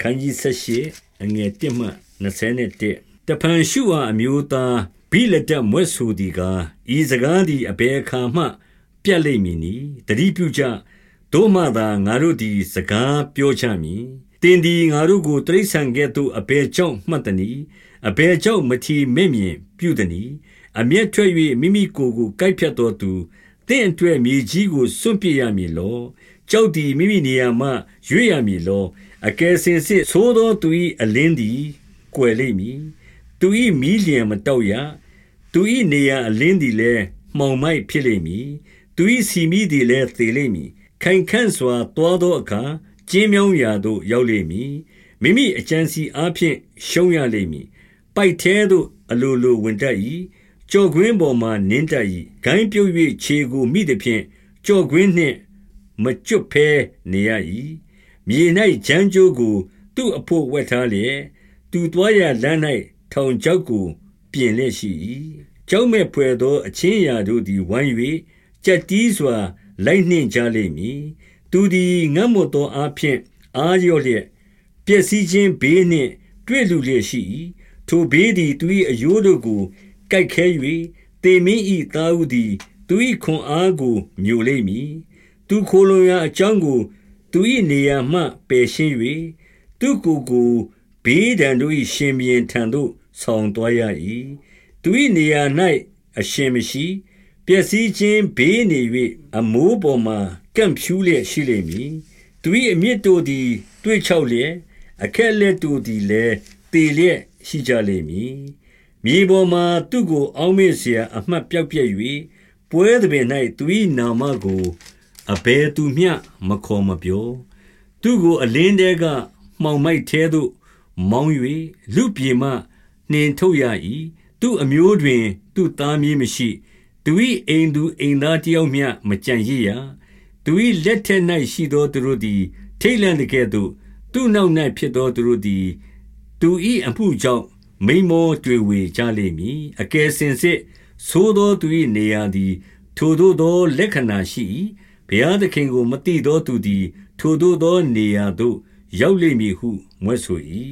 ခန်းကြီး78အငယ်1မှ21တဖန်ရှုအားအမျိုးသားဘိလဒတ်မွဲ့ဆိုသည်ကားဤစကားသည်အဘယ်အခါမှ ပြတ်လိမ့်မည်နီတတိပြုကြတို့မှသာငါတို့သည် စကားပြောချမည်တင်ဒီငါတို့ကိုတရိษံကဲ့သို့အဘယ်ကြောင့်မှတ်တနည်းအဘယ်ကြောင့်မထီမဲ့မြင်ပြုတနည်းအမျက်ထွက်၍မိမိကိုယ်ကိုကိုက်ဖြတ်တော်သူတင့်အတွက်မြေကြီးကိုစွန့်ပစ်ရမည်လော ကြောက်သည်မိမိနေရာမှရွေ့ရမည်လောအကယ်စင်စစ်သိုးသောသူ၏အလင်းသည်ကွယ်လိမ့်မည်သူ၏မီးလျံမတောက်ရသူ၏နေရာအလင်းသည်လည်းမှောင်မိုက်ဖြစ်လိမ့်မည်သူ၏စီမီသည်လည်းသေလိမ့်မည်ခိုင်ခန့်စွာတွားသောအခါကျင်းမြောင်းရာသို့ရောက်လိမ့်မည်မိမိအကြံစီအားဖြင့်ရှုံးရလိမ့်မည်ပိုက်သေးသို့အလိုလိုဝင်တတ်၏ကြော်ကွင်းပေါ်မှနင်းတတ်၏ဂိုင်းပြုတ်၍ခြေကိုမိသည်ဖြင့်ကြော်ကွင်းနှင့် မကျွတ်ဖဲနေရ၏မြေ၌ဂျမ်းကြိုးကို သူ့အဖို့ဝက်ထားလျက်သူသွားရလမ်း၌ထောင်ချောက်ကို ပြင်လျက်ရှိ၏ကြောက်မဲ့ဖွယ်သောအချင်းရာတို့သည်ဝိုင်း၍ကြက်တီးစွာ လိုက်နှင့်ကြလိမ့်မည်သူသည်ငတ်မွတ်သောအဖြစ်အာရော့လျက်ပျက်စီးခြင်းဘေးနှင့် တွေ့လူလျက်ရှိ၏ထိုဘေးသည်သူ၏အယိုးတို့ကိုကိုက်ခဲ၍တေမင်း၏သားဦးသည် သူ၏ခွန်အားကို မျိုလိမ့်မည် သူခိုလွန်ရာအကြောင်းကို သူ၏နေရာမှပယ်ရှင်း၍သူကိုယ်ကိုဘေးဒဏ်တို့၏ရှင်ဘီရင်ထံသို့ဆောင်သွားရ၏သူ၏နေရာ၌အရှင်မရှိပျက်စီးခြင်းဘေးနေ၍အမိုးပေါ်မှကန့်ဖြူးလျက်ရှိလိမ့်မည်သူ၏အမြင့်တို့သည် တွေ့ချောက်လျက်အခက်လက်တို့သည်လည်းတေလျက်ရှိကြလိမ့်မည်မြေပေါ်မှသူ့ကိုအောင်းမေ့เสียအမှတ်ပြောက်ပြက်၍ပွဲသဘင်၌သူ၏နာမကို အဘယ်သူမျှမခေါ်မပြောသူကို အလင်းတဲကမှောင်မိုက်သေးသို့မောင်း၍လူပြေမှနှင်ထုတ်ရ၏သူအမျိုးတွင် သူသားမည်မရှိသူ၏အိမ်သူအိမ်သားတယောက်မျှမကြံရစ်ရသူ၏လက်ထက်၌ရှိသောသူတို့သည်ထိတ်လန့်ကဲ့သို့သူနောက်၌ဖြစ်သောသူတို့သည်သူ၏အမှုကြောင့်မိမောတွေ့ဝေကြလိမ့်မည်အကယ်စင်စစ်သိုးသောသူ၏နေရာသည် ထိုသို့သောလက္ခဏာရှိ၏ ဘုရားသခင်ကို မသိသောသူသည် ထိုသို့သောနေရာသို့ ရောက်လိမ့်မည်ဟု မြွက်ဆို၏